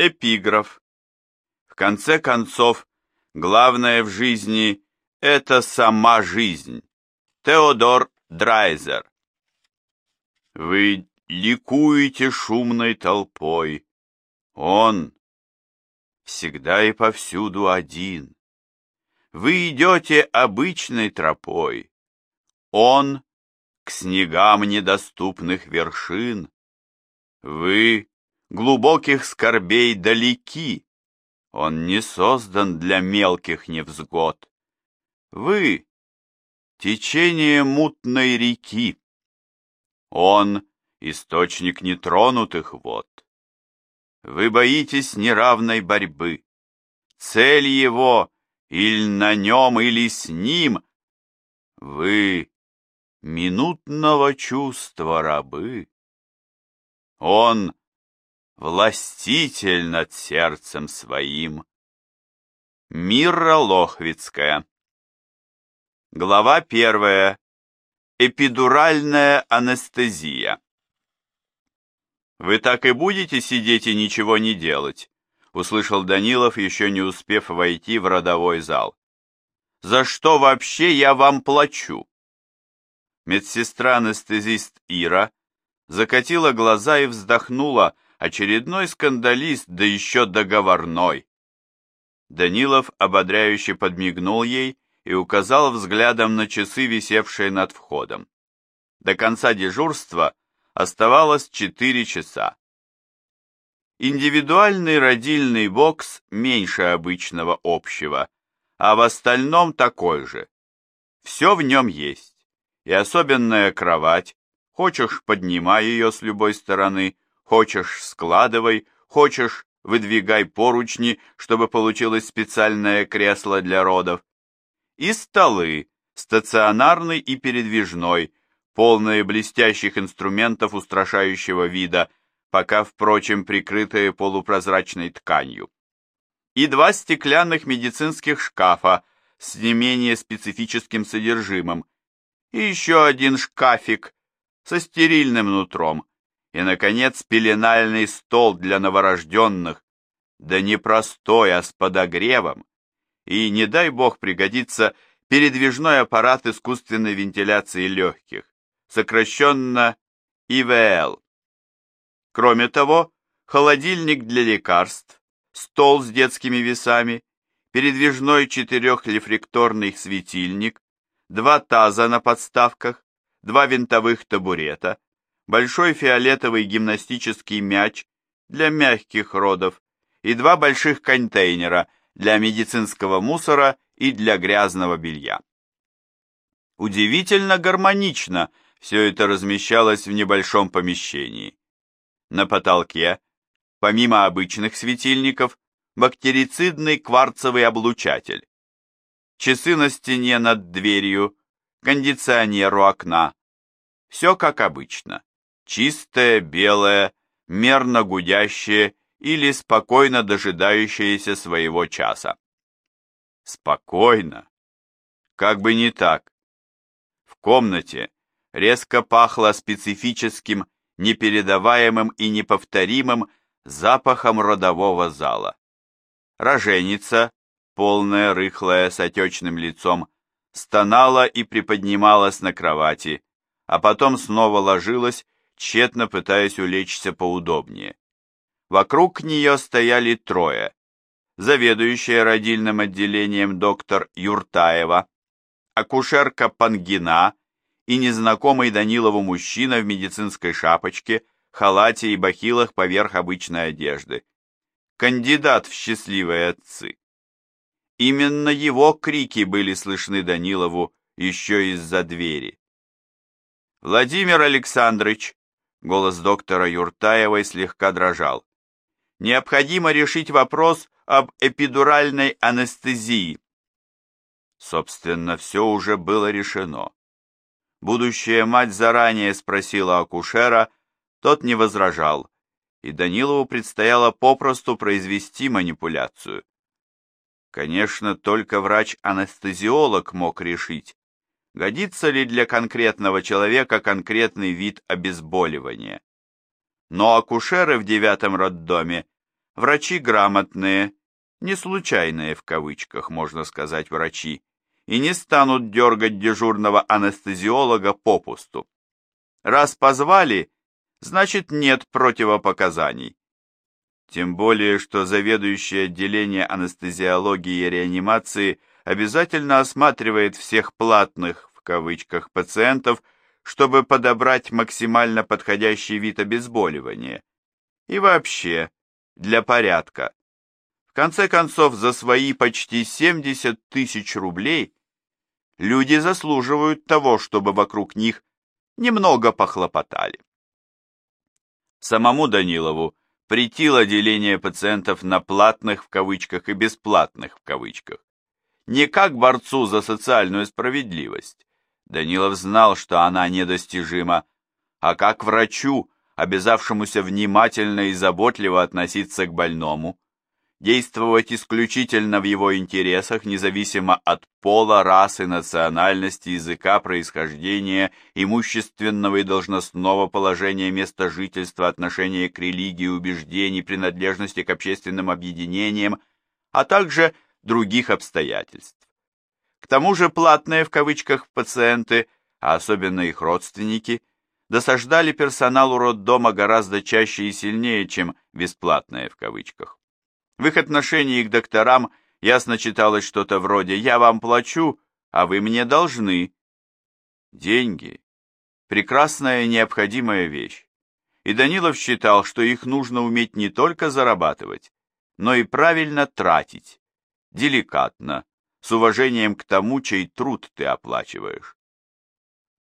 Эпиграф. В конце концов, главное в жизни – это сама жизнь. Теодор Драйзер. Вы ликуете шумной толпой. Он всегда и повсюду один. Вы идете обычной тропой. Он к снегам недоступных вершин. Вы глубоких скорбей далеки. Он не создан для мелких невзгод. Вы — течение мутной реки. Он — источник нетронутых вод. Вы боитесь неравной борьбы. Цель его или на нем, или с ним. Вы — минутного чувства рабы. Он — властитель над сердцем своим. Мирра Лохвицкая Глава первая. Эпидуральная анестезия. «Вы так и будете сидеть и ничего не делать?» — услышал Данилов, еще не успев войти в родовой зал. «За что вообще я вам плачу?» Медсестра-анестезист Ира закатила глаза и вздохнула, очередной скандалист, да еще договорной. Данилов ободряюще подмигнул ей и указал взглядом на часы, висевшие над входом. До конца дежурства оставалось четыре часа. Индивидуальный родильный бокс меньше обычного общего, а в остальном такой же. Все в нем есть. И особенная кровать, хочешь поднимай ее с любой стороны, хочешь складывай, хочешь выдвигай поручни, чтобы получилось специальное кресло для родов. И столы, стационарный и передвижной, полные блестящих инструментов устрашающего вида, пока, впрочем, прикрытые полупрозрачной тканью. И два стеклянных медицинских шкафа с не менее специфическим содержимым, и еще один шкафик со стерильным нутром, и, наконец, пеленальный стол для новорожденных, да не простой, а с подогревом, и, не дай бог, пригодится передвижной аппарат искусственной вентиляции легких, сокращенно ИВЛ. Кроме того, холодильник для лекарств, стол с детскими весами, передвижной четырехрефлекторный светильник, два таза на подставках, два винтовых табурета, большой фиолетовый гимнастический мяч для мягких родов и два больших контейнера для медицинского мусора и для грязного белья. Удивительно гармонично все это размещалось в небольшом помещении. На потолке, помимо обычных светильников, бактерицидный кварцевый облучатель. Часы на стене над дверью, кондиционер у окна. Все как обычно. Чистое, белое, мерно гудящее или спокойно дожидающиеся своего часа. Спокойно. Как бы не так. В комнате резко пахло специфическим, непередаваемым и неповторимым запахом родового зала. Роженица, полная, рыхлая, с отечным лицом, стонала и приподнималась на кровати, а потом снова ложилась, тщетно пытаясь улечься поудобнее. Вокруг нее стояли трое. Заведующая родильным отделением доктор Юртаева, акушерка Пангина и незнакомый Данилову мужчина в медицинской шапочке, халате и бахилах поверх обычной одежды. Кандидат в счастливые отцы. Именно его крики были слышны Данилову еще из-за двери. «Владимир Александрович!» Голос доктора Юртаевой слегка дрожал необходимо решить вопрос об эпидуральной анестезии. Собственно, все уже было решено. Будущая мать заранее спросила акушера, тот не возражал, и Данилову предстояло попросту произвести манипуляцию. Конечно, только врач-анестезиолог мог решить, годится ли для конкретного человека конкретный вид обезболивания но акушеры в девятом роддоме Врачи грамотные, не случайные в кавычках, можно сказать, врачи, и не станут дергать дежурного анестезиолога попусту. Раз позвали, значит нет противопоказаний. Тем более, что заведующий отделение анестезиологии и реанимации обязательно осматривает всех платных, кавычках, пациентов, чтобы подобрать максимально подходящий вид обезболивания. И вообще, для порядка. В конце концов, за свои почти 70 тысяч рублей люди заслуживают того, чтобы вокруг них немного похлопотали. Самому Данилову претило деление пациентов на платных в кавычках и бесплатных в кавычках. Не как борцу за социальную справедливость. Данилов знал, что она недостижима, а как врачу, обязавшемуся внимательно и заботливо относиться к больному, действовать исключительно в его интересах, независимо от пола, расы, национальности, языка, происхождения, имущественного и должностного положения, места жительства, отношения к религии, убеждений, принадлежности к общественным объединениям, а также других обстоятельств. К тому же платные в кавычках пациенты, а особенно их родственники, досаждали персоналу роддома гораздо чаще и сильнее, чем бесплатные в кавычках. В их отношении к докторам ясно читалось что-то вроде «я вам плачу, а вы мне должны». Деньги – прекрасная необходимая вещь. И Данилов считал, что их нужно уметь не только зарабатывать, но и правильно тратить, деликатно, с уважением к тому, чей труд ты оплачиваешь.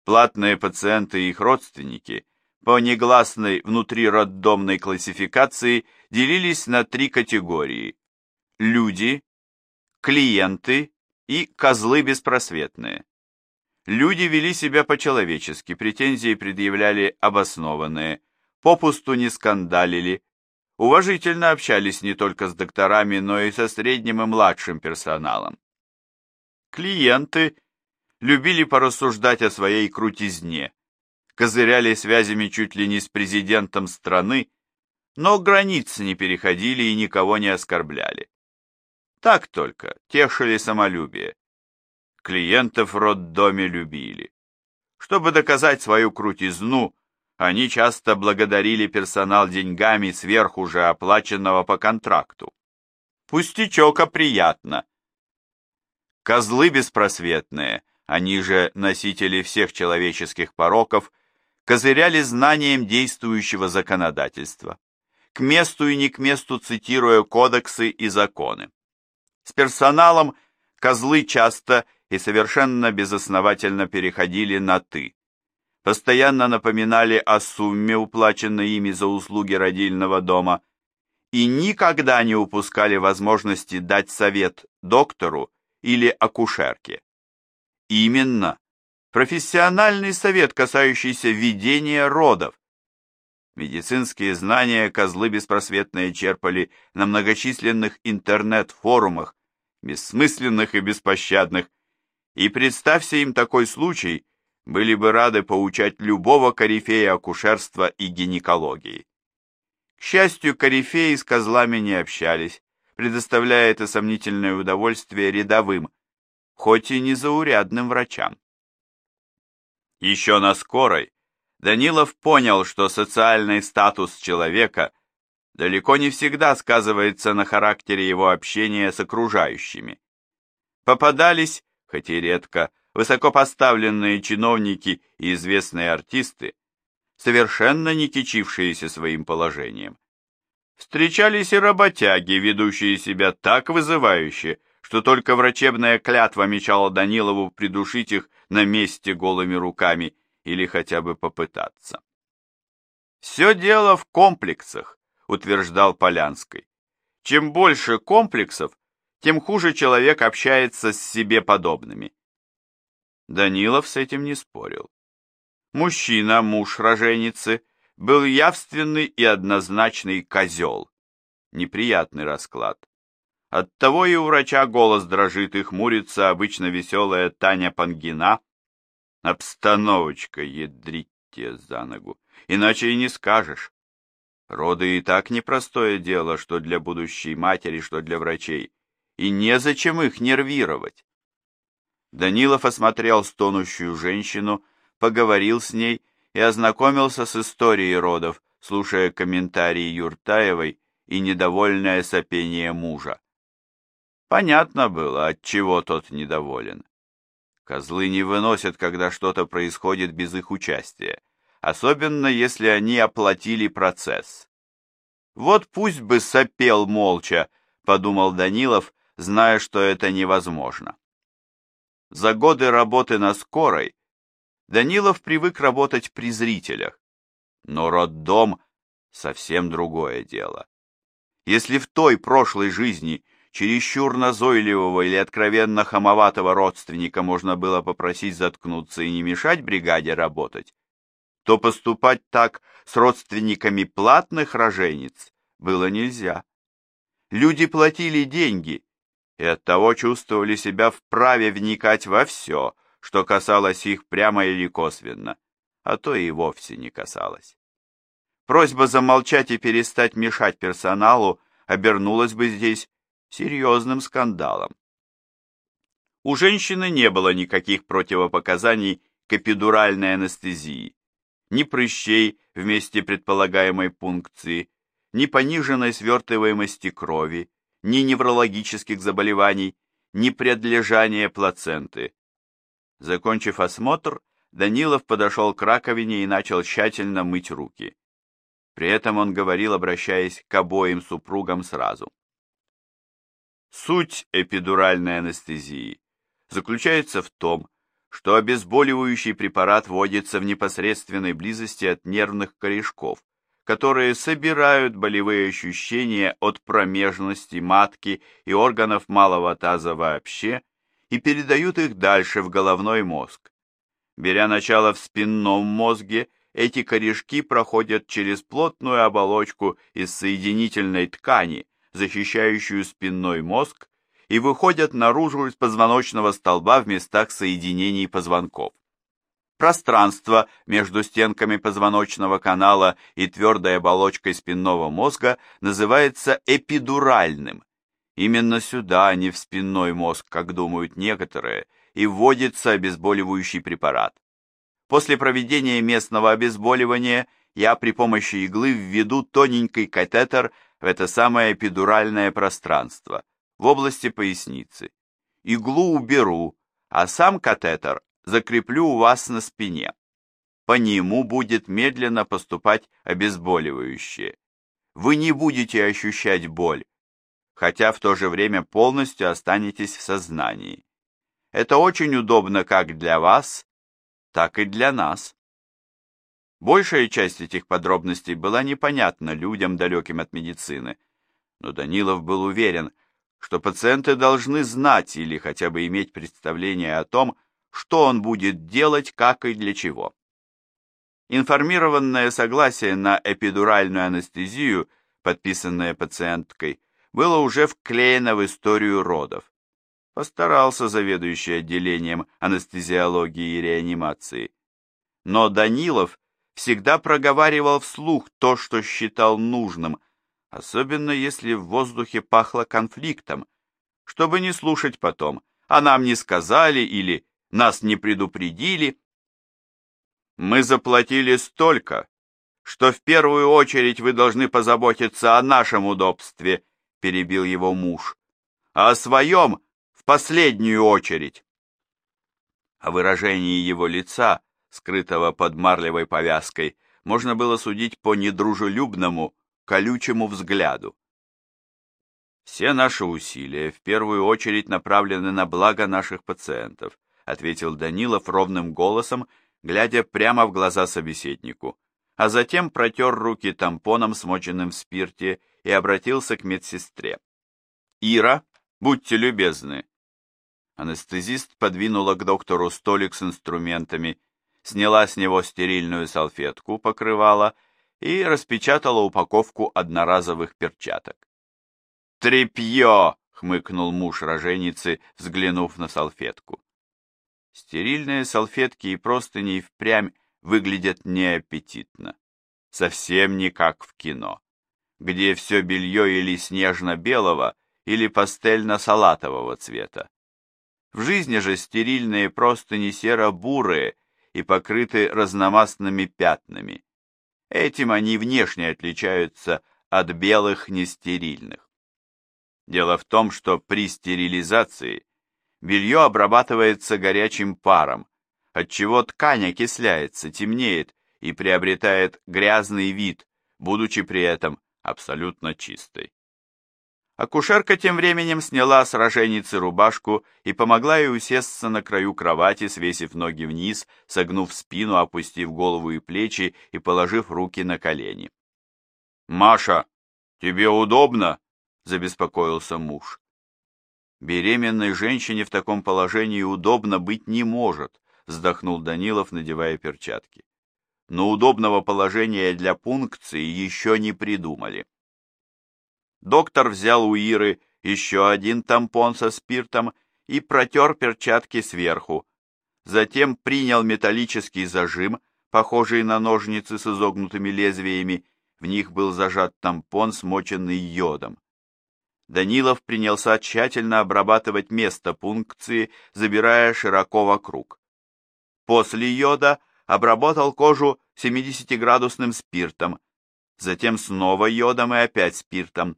Платные пациенты и их родственники – по негласной внутрироддомной классификации делились на три категории – люди, клиенты и козлы беспросветные. Люди вели себя по-человечески, претензии предъявляли обоснованные, попусту не скандалили, уважительно общались не только с докторами, но и со средним и младшим персоналом. Клиенты любили порассуждать о своей крутизне, козыряли связями чуть ли не с президентом страны, но границ не переходили и никого не оскорбляли. Так только, тешили самолюбие. Клиентов в роддоме любили. Чтобы доказать свою крутизну, они часто благодарили персонал деньгами сверху же оплаченного по контракту. Пустячок, а приятно. Козлы беспросветные, они же носители всех человеческих пороков, козыряли знанием действующего законодательства, к месту и не к месту цитируя кодексы и законы. С персоналом козлы часто и совершенно безосновательно переходили на «ты», постоянно напоминали о сумме, уплаченной ими за услуги родильного дома, и никогда не упускали возможности дать совет доктору или акушерке. Именно профессиональный совет, касающийся ведения родов. Медицинские знания козлы беспросветные черпали на многочисленных интернет-форумах, бессмысленных и беспощадных, и представься им такой случай, были бы рады поучать любого корифея акушерства и гинекологии. К счастью, корифеи с козлами не общались, предоставляя это сомнительное удовольствие рядовым, хоть и незаурядным врачам. Еще на скорой Данилов понял, что социальный статус человека далеко не всегда сказывается на характере его общения с окружающими. Попадались, хоть и редко, высокопоставленные чиновники и известные артисты, совершенно не кичившиеся своим положением. Встречались и работяги, ведущие себя так вызывающе, что только врачебная клятва мечала Данилову придушить их на месте голыми руками или хотя бы попытаться. «Все дело в комплексах», — утверждал Полянский. «Чем больше комплексов, тем хуже человек общается с себе подобными». Данилов с этим не спорил. Мужчина, муж роженицы, был явственный и однозначный козел. Неприятный расклад. Оттого и у врача голос дрожит и хмурится обычно веселая Таня Пангина. Обстановочка ядрить тебе за ногу, иначе и не скажешь. Роды и так непростое дело, что для будущей матери, что для врачей, и незачем их нервировать. Данилов осмотрел стонущую женщину, поговорил с ней и ознакомился с историей родов, слушая комментарии Юртаевой и недовольное сопение мужа. Понятно было, от чего тот недоволен. Козлы не выносят, когда что-то происходит без их участия, особенно если они оплатили процесс. Вот пусть бы сопел молча, подумал Данилов, зная, что это невозможно. За годы работы на скорой Данилов привык работать при зрителях, но роддом — совсем другое дело. Если в той прошлой жизни чересчур назойливого или откровенно хамоватого родственника можно было попросить заткнуться и не мешать бригаде работать, то поступать так с родственниками платных рожениц было нельзя. Люди платили деньги и оттого чувствовали себя вправе вникать во все, что касалось их прямо или косвенно, а то и вовсе не касалось. Просьба замолчать и перестать мешать персоналу обернулась бы здесь серьезным скандалом. У женщины не было никаких противопоказаний к эпидуральной анестезии, ни прыщей в месте предполагаемой пункции, ни пониженной свертываемости крови, ни неврологических заболеваний, ни предлежания плаценты. Закончив осмотр, Данилов подошел к раковине и начал тщательно мыть руки. При этом он говорил, обращаясь к обоим супругам сразу. Суть эпидуральной анестезии заключается в том, что обезболивающий препарат вводится в непосредственной близости от нервных корешков, которые собирают болевые ощущения от промежности матки и органов малого таза вообще и передают их дальше в головной мозг. Беря начало в спинном мозге, эти корешки проходят через плотную оболочку из соединительной ткани, защищающую спинной мозг, и выходят наружу из позвоночного столба в местах соединений позвонков. Пространство между стенками позвоночного канала и твердой оболочкой спинного мозга называется эпидуральным. Именно сюда, а не в спинной мозг, как думают некоторые, и вводится обезболивающий препарат. После проведения местного обезболивания я при помощи иглы введу тоненький катетер в это самое эпидуральное пространство, в области поясницы. Иглу уберу, а сам катетер закреплю у вас на спине. По нему будет медленно поступать обезболивающее. Вы не будете ощущать боль, хотя в то же время полностью останетесь в сознании. Это очень удобно как для вас, так и для нас. Большая часть этих подробностей была непонятна людям, далеким от медицины, но Данилов был уверен, что пациенты должны знать или хотя бы иметь представление о том, что он будет делать, как и для чего. Информированное согласие на эпидуральную анестезию, подписанное пациенткой, было уже вклеено в историю родов. Постарался заведующий отделением анестезиологии и реанимации. Но Данилов всегда проговаривал вслух то, что считал нужным, особенно если в воздухе пахло конфликтом, чтобы не слушать потом, а нам не сказали или нас не предупредили. Мы заплатили столько, что в первую очередь вы должны позаботиться о нашем удобстве, перебил его муж, а о своем в последнюю очередь. О выражении его лица скрытого под марлевой повязкой, можно было судить по недружелюбному, колючему взгляду. «Все наши усилия в первую очередь направлены на благо наших пациентов», ответил Данилов ровным голосом, глядя прямо в глаза собеседнику, а затем протер руки тампоном, смоченным в спирте, и обратился к медсестре. «Ира, будьте любезны». Анестезист подвинула к доктору столик с инструментами сняла с него стерильную салфетку, покрывала и распечатала упаковку одноразовых перчаток. «Трепье!» — хмыкнул муж роженицы, взглянув на салфетку. Стерильные салфетки и простыни впрямь выглядят неаппетитно. совсем не как в кино, где все белье или снежно-белого, или пастельно-салатового цвета. В жизни же стерильные простыни серо-бурые и покрыты разномастными пятнами. Этим они внешне отличаются от белых нестерильных. Дело в том, что при стерилизации белье обрабатывается горячим паром, отчего ткань окисляется, темнеет и приобретает грязный вид, будучи при этом абсолютно чистой. Акушерка тем временем сняла с роженицы рубашку и помогла ей усесться на краю кровати, свесив ноги вниз, согнув спину, опустив голову и плечи и положив руки на колени. «Маша, тебе удобно?» – забеспокоился муж. «Беременной женщине в таком положении удобно быть не может», – вздохнул Данилов, надевая перчатки. «Но удобного положения для пункции еще не придумали». Доктор взял у Иры еще один тампон со спиртом и протер перчатки сверху. Затем принял металлический зажим, похожий на ножницы с изогнутыми лезвиями, в них был зажат тампон, смоченный йодом. Данилов принялся тщательно обрабатывать место пункции, забирая широко вокруг. После йода обработал кожу 70-градусным спиртом, затем снова йодом и опять спиртом.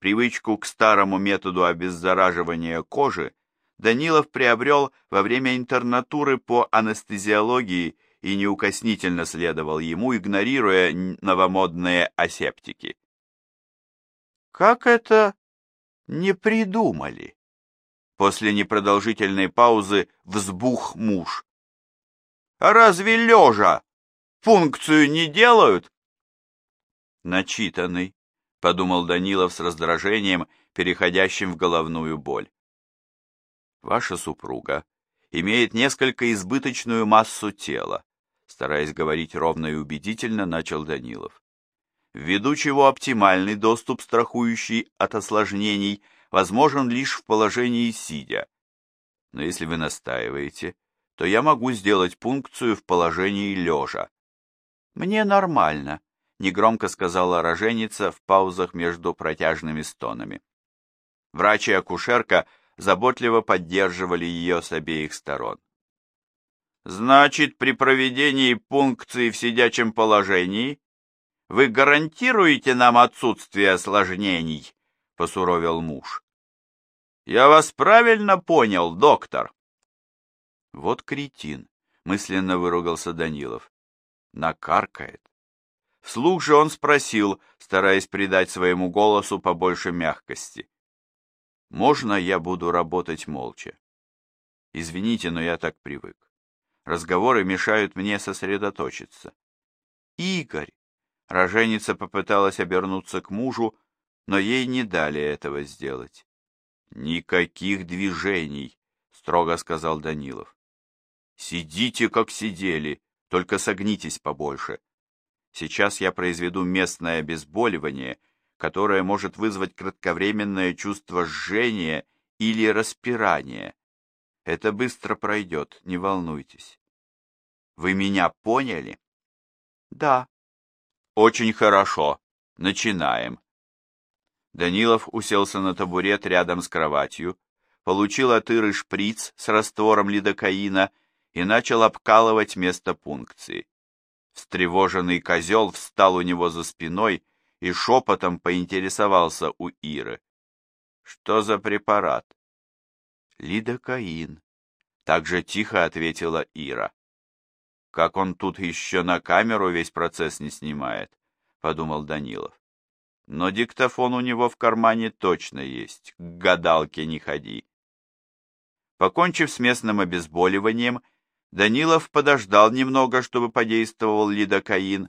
Привычку к старому методу обеззараживания кожи Данилов приобрел во время интернатуры по анестезиологии и неукоснительно следовал ему, игнорируя новомодные асептики. «Как это не придумали?» После непродолжительной паузы взбух муж. «А разве лежа функцию не делают?» Начитанный, — подумал Данилов с раздражением, переходящим в головную боль. «Ваша супруга имеет несколько избыточную массу тела», стараясь говорить ровно и убедительно, начал Данилов. Ввиду чего оптимальный доступ, страхующий от осложнений, возможен лишь в положении сидя. Но если вы настаиваете, то я могу сделать пункцию в положении лежа. Мне нормально, негромко сказала роженица в паузах между протяжными стонами. Врач и акушерка заботливо поддерживали ее с обеих сторон. «Значит, при проведении пункции в сидячем положении вы гарантируете нам отсутствие осложнений?» — посуровил муж. «Я вас правильно понял, доктор?» «Вот кретин», — мысленно выругался Данилов. «Накаркает. Вслух же он спросил, стараясь придать своему голосу побольше мягкости. «Можно я буду работать молча?» «Извините, но я так привык. Разговоры мешают мне сосредоточиться». «Игорь!» Роженица попыталась обернуться к мужу, но ей не дали этого сделать. «Никаких движений», — строго сказал Данилов. «Сидите, как сидели, только согнитесь побольше. Сейчас я произведу местное обезболивание, которое может вызвать кратковременное чувство жжения или распирания. Это быстро пройдет, не волнуйтесь. Вы меня поняли? Да. Очень хорошо. Начинаем. Данилов уселся на табурет рядом с кроватью, получил от Иры шприц с раствором лидокаина и начал обкалывать место пункции. Встревоженный козел встал у него за спиной и шепотом поинтересовался у Иры. «Что за препарат?» «Лидокаин», — так же тихо ответила Ира. «Как он тут еще на камеру весь процесс не снимает», — подумал Данилов. «Но диктофон у него в кармане точно есть, к гадалке не ходи». Покончив с местным обезболиванием, Данилов подождал немного, чтобы подействовал лидокаин,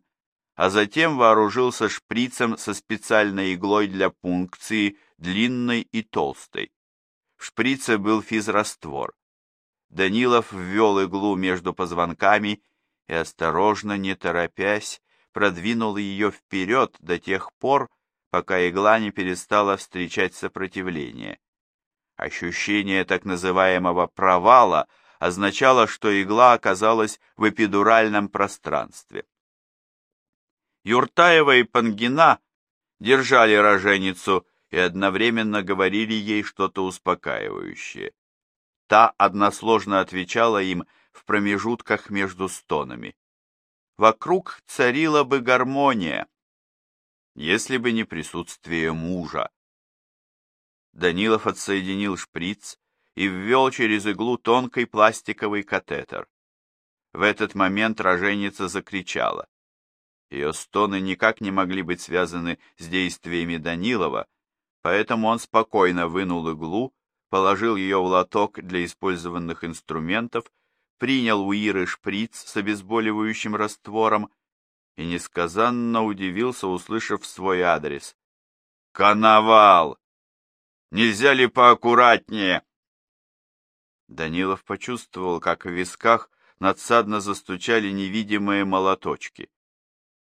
а затем вооружился шприцем со специальной иглой для пункции, длинной и толстой. В шприце был физраствор. Данилов ввел иглу между позвонками и, осторожно, не торопясь, продвинул ее вперед до тех пор, пока игла не перестала встречать сопротивление. Ощущение так называемого провала – означало, что игла оказалась в эпидуральном пространстве. Юртаева и Пангина держали роженицу и одновременно говорили ей что-то успокаивающее. Та односложно отвечала им в промежутках между стонами. Вокруг царила бы гармония, если бы не присутствие мужа. Данилов отсоединил шприц и ввел через иглу тонкий пластиковый катетер. В этот момент роженица закричала. Ее стоны никак не могли быть связаны с действиями Данилова, поэтому он спокойно вынул иглу, положил ее в лоток для использованных инструментов, принял у Иры шприц с обезболивающим раствором и несказанно удивился, услышав свой адрес. «Коновал! Нельзя ли поаккуратнее?» Данилов почувствовал, как в висках надсадно застучали невидимые молоточки.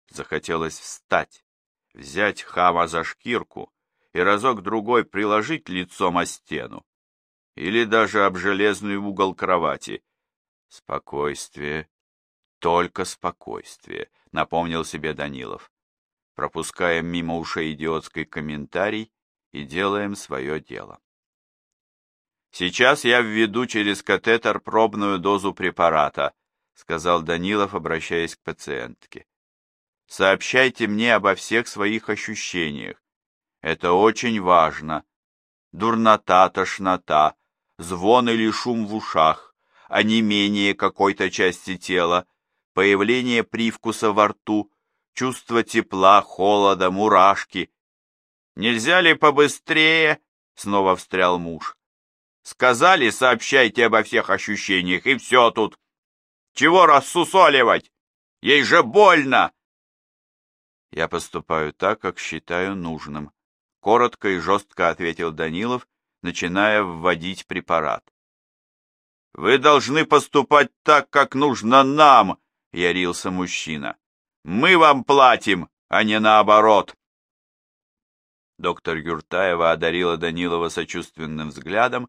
Захотелось встать, взять хама за шкирку и разок-другой приложить лицом о стену. Или даже об железный угол кровати. Спокойствие, только спокойствие, напомнил себе Данилов. Пропускаем мимо ушей идиотский комментарий и делаем свое дело. Сейчас я введу через катетер пробную дозу препарата, сказал Данилов, обращаясь к пациентке. Сообщайте мне обо всех своих ощущениях. Это очень важно. Дурнота, тошнота, звон или шум в ушах, онемение какой-то части тела, появление привкуса во рту, чувство тепла, холода, мурашки. «Нельзя ли побыстрее?» — снова встрял муж. «Сказали, сообщайте обо всех ощущениях, и все тут. Чего рассусоливать? Ей же больно!» Я поступаю так, как считаю нужным. Коротко и жестко ответил Данилов, начиная вводить препарат. «Вы должны поступать так, как нужно нам!» — ярился мужчина. «Мы вам платим, а не наоборот!» Доктор Юртаева одарила Данилова сочувственным взглядом,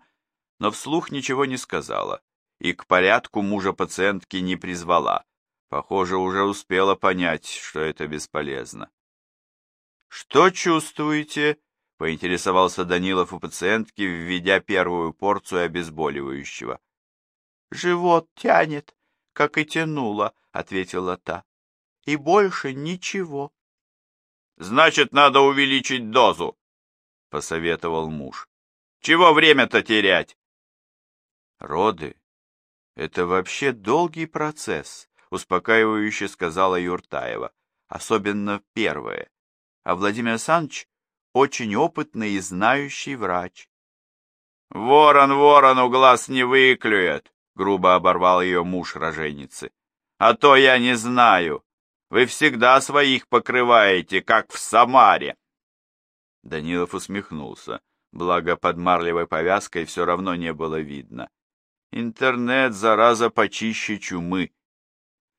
но вслух ничего не сказала и к порядку мужа пациентки не призвала. Похоже, уже успела понять, что это бесполезно. «Что чувствуете?» — поинтересовался Данилов у пациентки, введя первую порцию обезболивающего. «Живот тянет, как и тянуло», — ответила та. «И больше ничего». «Значит, надо увеличить дозу», — посоветовал муж. «Чего время-то терять?» «Роды — это вообще долгий процесс», успокаивающе сказала Юртаева, особенно первое. А Владимир Александрович очень опытный и знающий врач. «Ворон ворону глаз не выклюет», — грубо оборвал ее муж роженицы. «А то я не знаю. Вы всегда своих покрываете, как в Самаре». Данилов усмехнулся, благо под марлевой повязкой все равно не было видно. Интернет, зараза, почище чумы.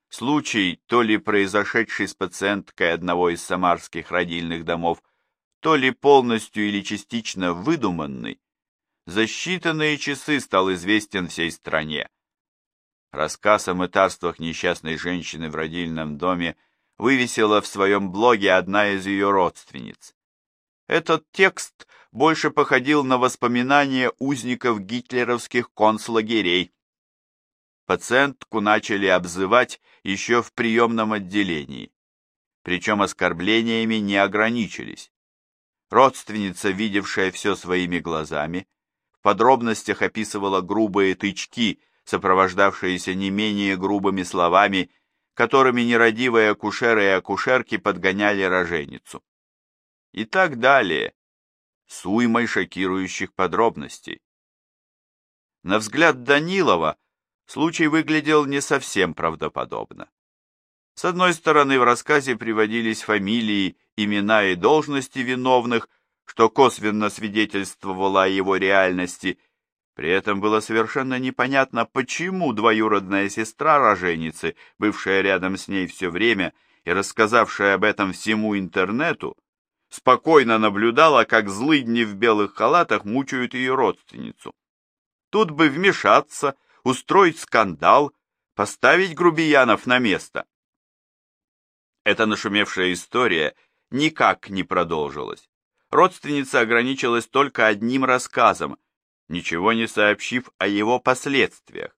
Случай, то ли произошедший с пациенткой одного из самарских родильных домов, то ли полностью или частично выдуманный, за считанные часы стал известен всей стране. Рассказ о мытарствах несчастной женщины в родильном доме вывесила в своем блоге одна из ее родственниц. Этот текст больше походил на воспоминания узников гитлеровских концлагерей, пациентку начали обзывать еще в приемном отделении. Причем оскорблениями не ограничились. Родственница, видевшая все своими глазами, в подробностях описывала грубые тычки, сопровождавшиеся не менее грубыми словами, которыми нерадивые акушеры и акушерки подгоняли роженицу. И так далее, с уймой шокирующих подробностей. На взгляд Данилова, случай выглядел не совсем правдоподобно. С одной стороны, в рассказе приводились фамилии, имена и должности виновных, что косвенно свидетельствовало о его реальности. При этом было совершенно непонятно, почему двоюродная сестра роженицы, бывшая рядом с ней все время и рассказавшая об этом всему интернету, спокойно наблюдала, как злыдни в белых халатах мучают ее родственницу. Тут бы вмешаться – устроить скандал, поставить грубиянов на место. Эта нашумевшая история никак не продолжилась. Родственница ограничилась только одним рассказом, ничего не сообщив о его последствиях.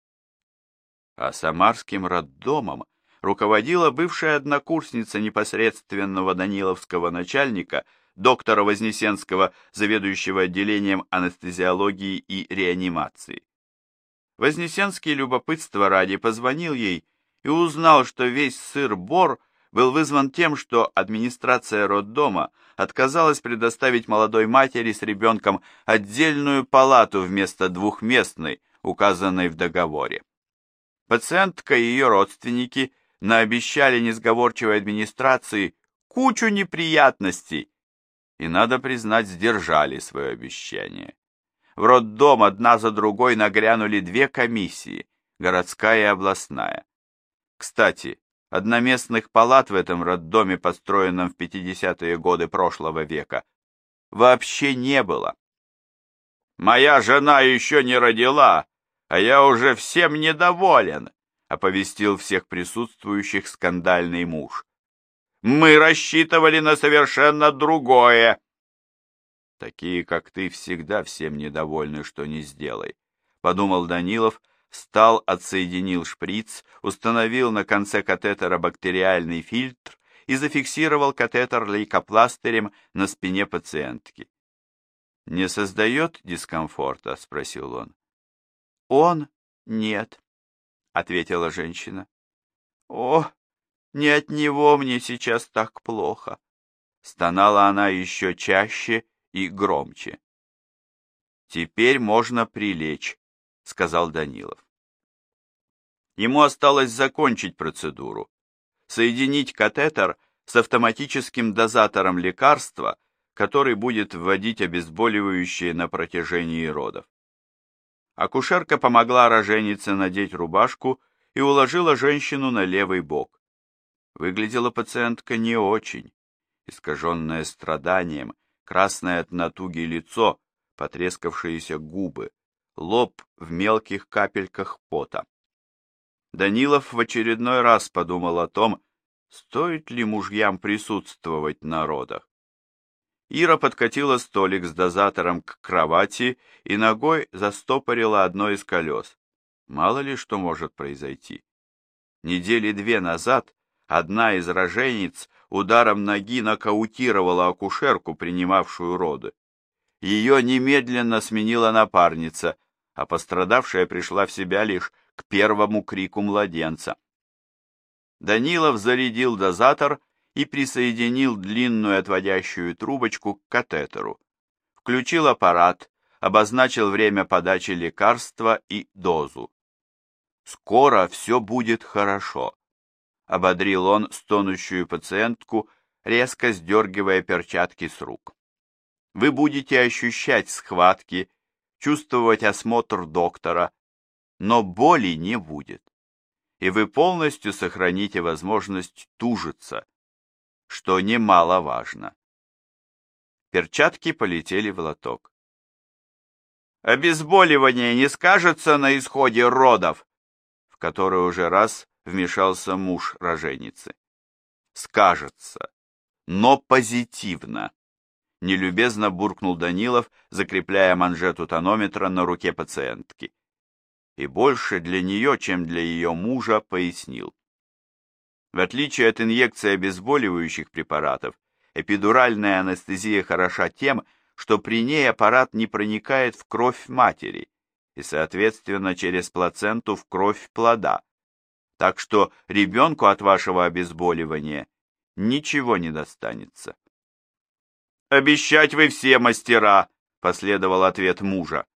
А самарским роддомом руководила бывшая однокурсница непосредственного даниловского начальника, доктора Вознесенского, заведующего отделением анестезиологии и реанимации. Вознесенский любопытство ради позвонил ей и узнал, что весь сыр-бор был вызван тем, что администрация роддома отказалась предоставить молодой матери с ребенком отдельную палату вместо двухместной, указанной в договоре. Пациентка и ее родственники наобещали несговорчивой администрации кучу неприятностей, и, надо признать, сдержали свое обещание. В роддом одна за другой нагрянули две комиссии, городская и областная. Кстати, одноместных палат в этом роддоме, построенном в 50-е годы прошлого века, вообще не было. «Моя жена еще не родила, а я уже всем недоволен», оповестил всех присутствующих скандальный муж. «Мы рассчитывали на совершенно другое!» «Такие, как ты, всегда всем недовольны, что не сделай», — подумал Данилов, встал, отсоединил шприц, установил на конце катетера бактериальный фильтр и зафиксировал катетер лейкопластырем на спине пациентки. «Не создает дискомфорта?» — спросил он. «Он? Нет», — ответила женщина. «О, не от него мне сейчас так плохо!» Стонала она еще чаще и громче. «Теперь можно прилечь», — сказал Данилов. Ему осталось закончить процедуру, соединить катетер с автоматическим дозатором лекарства, который будет вводить обезболивающее на протяжении родов. Акушерка помогла роженице надеть рубашку и уложила женщину на левый бок. Выглядела пациентка не очень, искаженная страданием, красное от натуги лицо, потрескавшиеся губы, лоб в мелких капельках пота. Данилов в очередной раз подумал о том, стоит ли мужьям присутствовать на родах. Ира подкатила столик с дозатором к кровати и ногой застопорила одно из колес. Мало ли что может произойти. Недели две назад одна из рожениц ударом ноги нокаутировала акушерку, принимавшую роды. Ее немедленно сменила напарница, а пострадавшая пришла в себя лишь к первому крику младенца. Данилов зарядил дозатор и присоединил длинную отводящую трубочку к катетеру. Включил аппарат, обозначил время подачи лекарства и дозу. «Скоро все будет хорошо», — ободрил он стонущую пациентку, резко сдергивая перчатки с рук. «Вы будете ощущать схватки, чувствовать осмотр доктора, но боли не будет, и вы полностью сохраните возможность тужиться, что немаловажно. Перчатки полетели в лоток. «Обезболивание не скажется на исходе родов?» в который уже раз вмешался муж роженицы. «Скажется, но позитивно», — нелюбезно буркнул Данилов, закрепляя манжету тонометра на руке пациентки. И больше для нее, чем для ее мужа, пояснил. В отличие от инъекции обезболивающих препаратов, эпидуральная анестезия хороша тем, что при ней аппарат не проникает в кровь матери и, соответственно, через плаценту в кровь плода. Так что ребенку от вашего обезболивания ничего не достанется. «Обещать вы все мастера!» — последовал ответ мужа.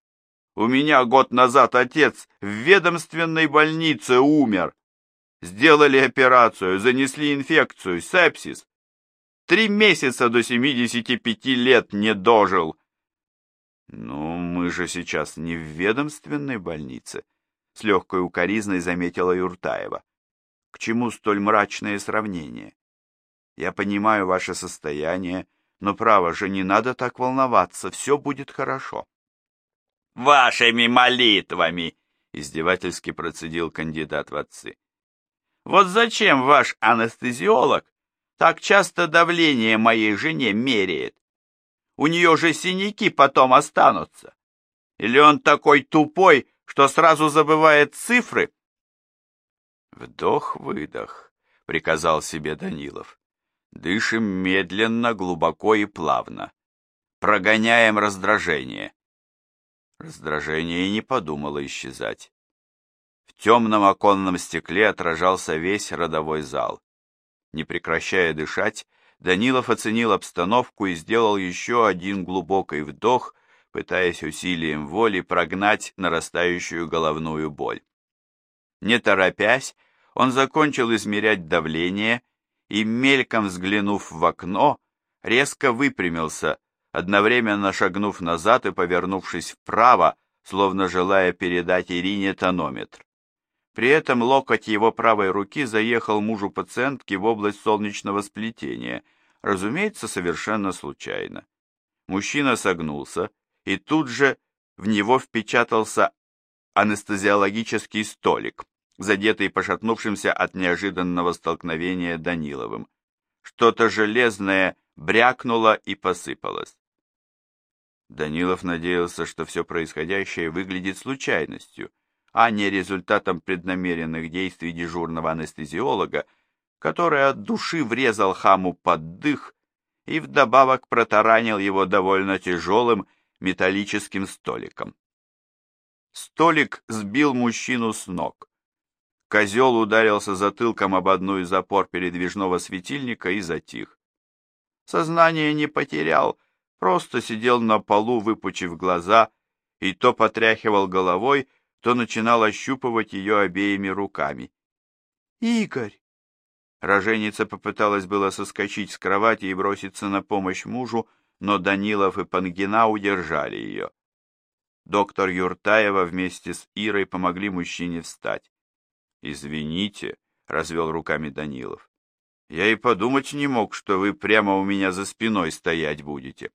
«У меня год назад отец в ведомственной больнице умер, Сделали операцию, занесли инфекцию, сепсис. Три месяца до 75 лет не дожил. Ну, мы же сейчас не в ведомственной больнице, с легкой укоризной заметила Юртаева. К чему столь мрачное сравнение? Я понимаю ваше состояние, но, право же, не надо так волноваться, все будет хорошо. Вашими молитвами, издевательски процедил кандидат в отцы. Вот зачем ваш анестезиолог Так часто давление моей жене меряет. У нее же синяки потом останутся. Или он такой тупой, что сразу забывает цифры? Вдох-выдох, приказал себе Данилов. Дышим медленно, глубоко и плавно. Прогоняем раздражение. Раздражение не подумало исчезать. В темном оконном стекле отражался весь родовой зал. Не прекращая дышать, Данилов оценил обстановку и сделал еще один глубокий вдох, пытаясь усилием воли прогнать нарастающую головную боль. Не торопясь, он закончил измерять давление и, мельком взглянув в окно, резко выпрямился, одновременно шагнув назад и повернувшись вправо, словно желая передать Ирине тонометр. При этом локоть его правой руки заехал мужу пациентки в область солнечного сплетения, разумеется, совершенно случайно. Мужчина согнулся, и тут же в него впечатался анестезиологический столик, задетый пошатнувшимся от неожиданного столкновения Даниловым. Что-то железное брякнуло и посыпалось. Данилов надеялся, что все происходящее выглядит случайностью, а не результатом преднамеренных действий дежурного анестезиолога, который от души врезал хаму под дых и вдобавок протаранил его довольно тяжелым металлическим столиком. Столик сбил мужчину с ног. Козел ударился затылком об одну из опор передвижного светильника и затих. Сознание не потерял, просто сидел на полу, выпучив глаза, и то потряхивал головой, то начинал ощупывать ее обеими руками. «Игорь!» Роженица попыталась было соскочить с кровати и броситься на помощь мужу, но Данилов и Пангина удержали ее. Доктор Юртаева вместе с Ирой помогли мужчине встать. «Извините», — развел руками Данилов. «Я и подумать не мог, что вы прямо у меня за спиной стоять будете».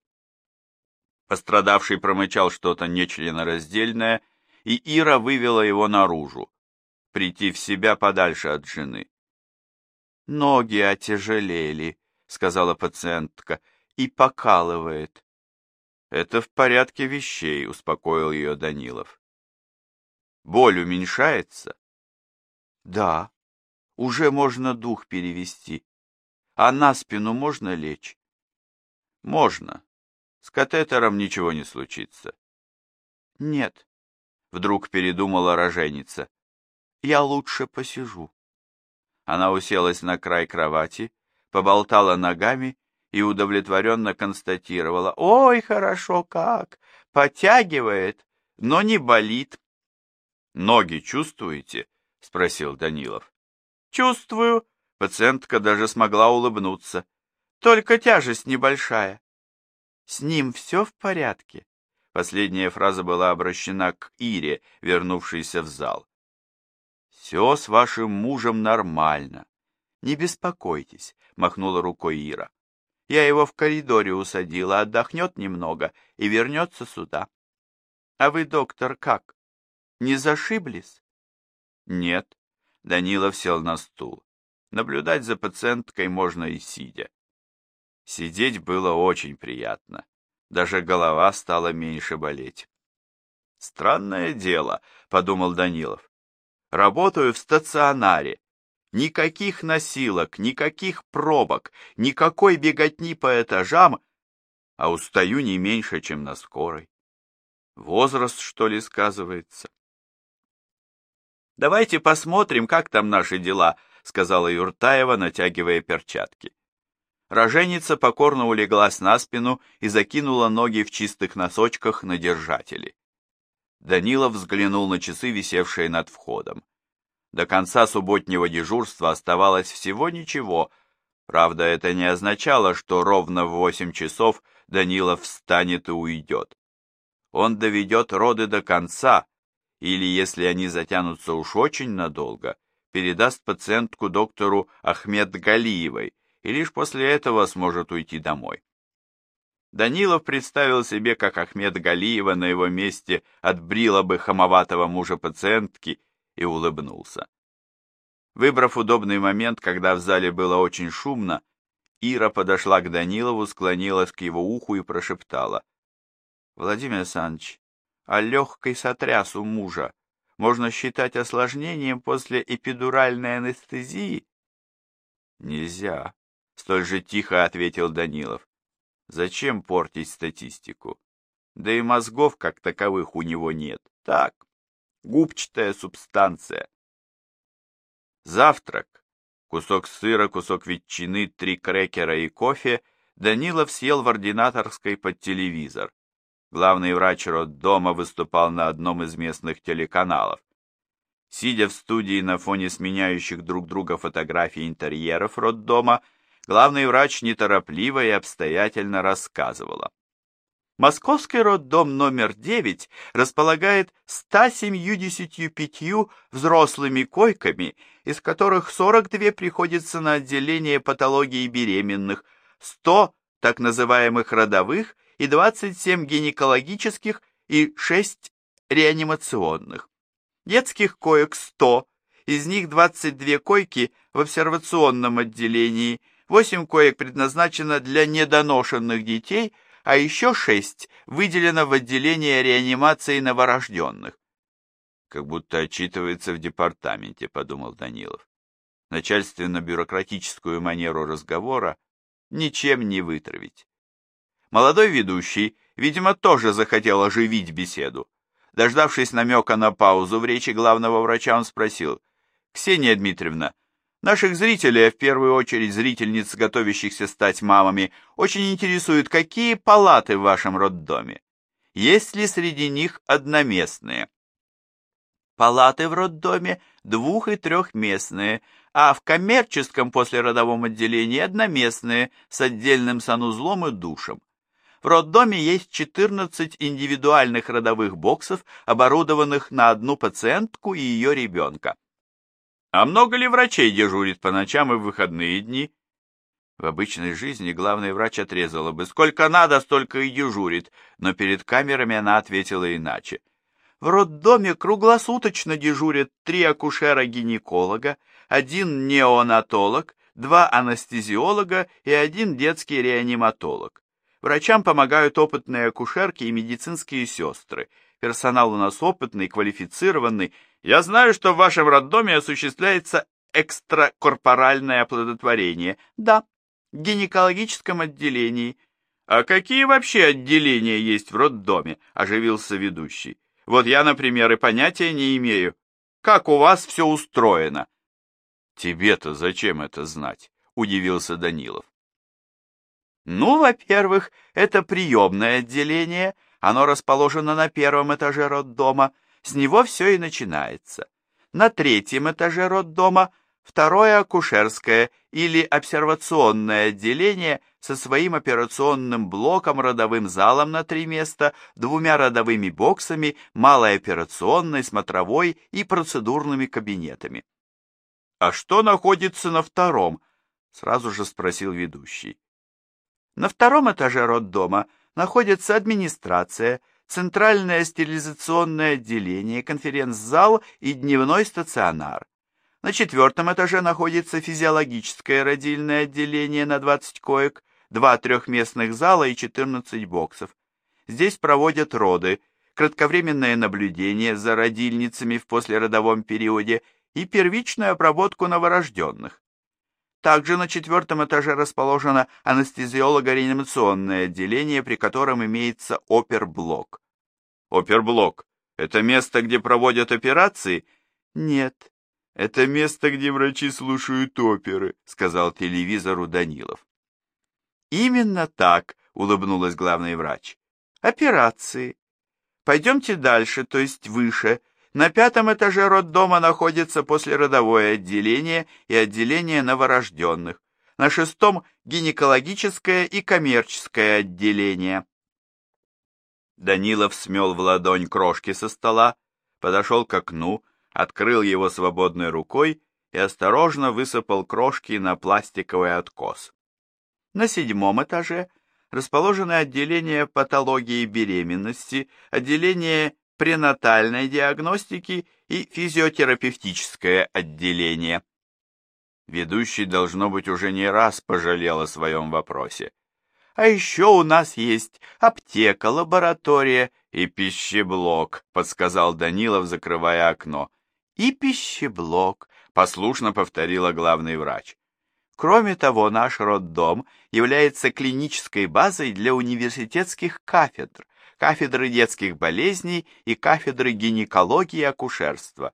Пострадавший промычал что-то нечленораздельное и Ира вывела его наружу, прийти в себя подальше от жены. «Ноги отяжелели», — сказала пациентка, — «и покалывает». «Это в порядке вещей», — успокоил ее Данилов. «Боль уменьшается?» «Да, уже можно дух перевести. А на спину можно лечь?» «Можно. С катетером ничего не случится». «Нет, Вдруг передумала роженица. Я лучше посижу. Она уселась на край кровати, поболтала ногами и удовлетворенно констатировала. Ой, хорошо как! Подтягивает, но не болит. Ноги чувствуете? Спросил Данилов. Чувствую. Пациентка даже смогла улыбнуться. Только тяжесть небольшая. С ним все в порядке? Последняя фраза была обращена к Ире, вернувшейся в зал. «Все с вашим мужем нормально. Не беспокойтесь», — махнула рукой Ира. «Я его в коридоре усадила, отдохнет немного и вернется сюда. А вы, доктор, как? Не зашиблись?» «Нет». Данилов сел на стул. Наблюдать за пациенткой можно и сидя. Сидеть было очень приятно. Даже голова стала меньше болеть. «Странное дело», — подумал Данилов. «Работаю в стационаре. Никаких носилок, никаких пробок, никакой беготни по этажам, а устаю не меньше, чем на скорой. Возраст, что ли, сказывается?» «Давайте посмотрим, как там наши дела», — сказала Юртаева, натягивая перчатки. Роженица покорно улеглась на спину и закинула ноги в чистых носочках на держатели. Данилов взглянул на часы, висевшие над входом. До конца субботнего дежурства оставалось всего ничего, правда, это не означало, что ровно в восемь часов Данилов встанет и уйдет. Он доведет роды до конца, или, если они затянутся уж очень надолго, передаст пациентку доктору Ахмед Галиевой, и лишь после этого сможет уйти домой. Данилов представил себе, как Ахмед Галиева на его месте отбрила бы хамоватого мужа пациентки и улыбнулся. Выбрав удобный момент, когда в зале было очень шумно, Ира подошла к Данилову, склонилась к его уху и прошептала. — Владимир Александрович, а легкий сотряс у мужа можно считать осложнением после эпидуральной анестезии? — Нельзя, — столь же тихо ответил Данилов. — Зачем портить статистику? Да и мозгов как таковых у него нет. Так, губчатая субстанция. Завтрак. Кусок сыра, кусок ветчины, три крекера и кофе Данилов съел в ординаторской под телевизор. Главный врач роддома выступал на одном из местных телеканалов. Сидя в студии на фоне сменяющих друг друга фотографий интерьеров роддома, главный врач неторопливо и обстоятельно рассказывала. Московский роддом номер 9 располагает 175 взрослыми койками, из которых 42 приходится на отделение патологии беременных, 100 так называемых родовых и 27 гинекологических и 6 реанимационных. Детских коек 100, из них 22 койки в обсервационном отделении, 8 коек предназначено для недоношенных детей – а еще шесть выделено в отделение реанимации новорожденных. Как будто отчитывается в департаменте, подумал Данилов. Начальственно-бюрократическую манеру разговора ничем не вытравить. Молодой ведущий, видимо, тоже захотел оживить беседу. Дождавшись намека на паузу в речи главного врача, он спросил, «Ксения Дмитриевна, Наших зрителей, а в первую очередь зрительниц, готовящихся стать мамами, очень интересует, какие палаты в вашем роддоме? Есть ли среди них одноместные? Палаты в роддоме двух- и трехместные, а в коммерческом послеродовом отделении одноместные с отдельным санузлом и душем. В роддоме есть 14 индивидуальных родовых боксов, оборудованных на одну пациентку и ее ребенка. А много ли врачей дежурит по ночам и в выходные дни? В обычной жизни главный врач отрезала бы, сколько надо, столько и дежурит, но перед камерами она ответила иначе. В роддоме круглосуточно дежурят три акушера-гинеколога, один неонатолог, два анестезиолога и один детский реаниматолог. Врачам помогают опытные акушерки и медицинские сестры. Персонал у нас опытный, квалифицированный, я знаю, что в вашем роддоме осуществляется экстракорпоральное оплодотворение. Да, в гинекологическом отделении. А какие вообще отделения есть в роддоме? Оживился ведущий. Вот я, например, и понятия не имею. Как у вас все устроено? Тебе-то зачем это знать? Удивился Данилов. Ну, во-первых, это приемное отделение, оно расположено на первом этаже роддома, с него все и начинается. На третьем этаже роддома второе акушерское или обсервационное отделение со своим операционным блоком, родовым залом на три места, двумя родовыми боксами, малой операционной, смотровой и процедурными кабинетами. «А что находится на втором?» — сразу же спросил ведущий. На втором этаже роддома находится администрация, центральное стерилизационное отделение, конференц-зал и дневной стационар. На четвертом этаже находится физиологическое родильное отделение на 20 коек, два трехместных зала и 14 боксов. Здесь проводят роды, кратковременное наблюдение за родильницами в послеродовом периоде и первичную обработку новорожденных. Также на четвертом этаже расположено анестезиолого-реанимационное отделение, при котором имеется оперблок. Оперблок – это место, где проводят операции? Нет, это место, где врачи слушают оперы, сказал телевизору Данилов. Именно так, улыбнулась главный врач. Операции. Пойдемте дальше, то есть выше, на пятом этаже роддома находится послеродовое отделение и отделение новорожденных. На шестом – гинекологическое и коммерческое отделение. Данилов смел в ладонь крошки со стола, подошел к окну, открыл его свободной рукой и осторожно высыпал крошки на пластиковый откос. На седьмом этаже расположены отделение патологии беременности, отделение пренатальной диагностики и физиотерапевтическое отделение. Ведущий, должно быть, уже не раз пожалел о своем вопросе. А еще у нас есть аптека, лаборатория и пищеблок, подсказал Данилов, закрывая окно. И пищеблок, послушно повторила главный врач. Кроме того, наш роддом является клинической базой для университетских кафедр, кафедры детских болезней и кафедры гинекологии и акушерства.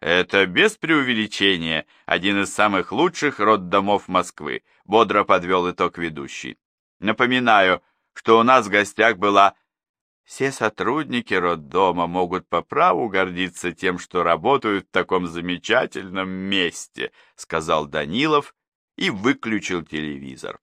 Это без преувеличения один из самых лучших роддомов Москвы, бодро подвел итог ведущий. Напоминаю, что у нас в гостях была... Все сотрудники роддома могут по праву гордиться тем, что работают в таком замечательном месте, сказал Данилов и выключил телевизор.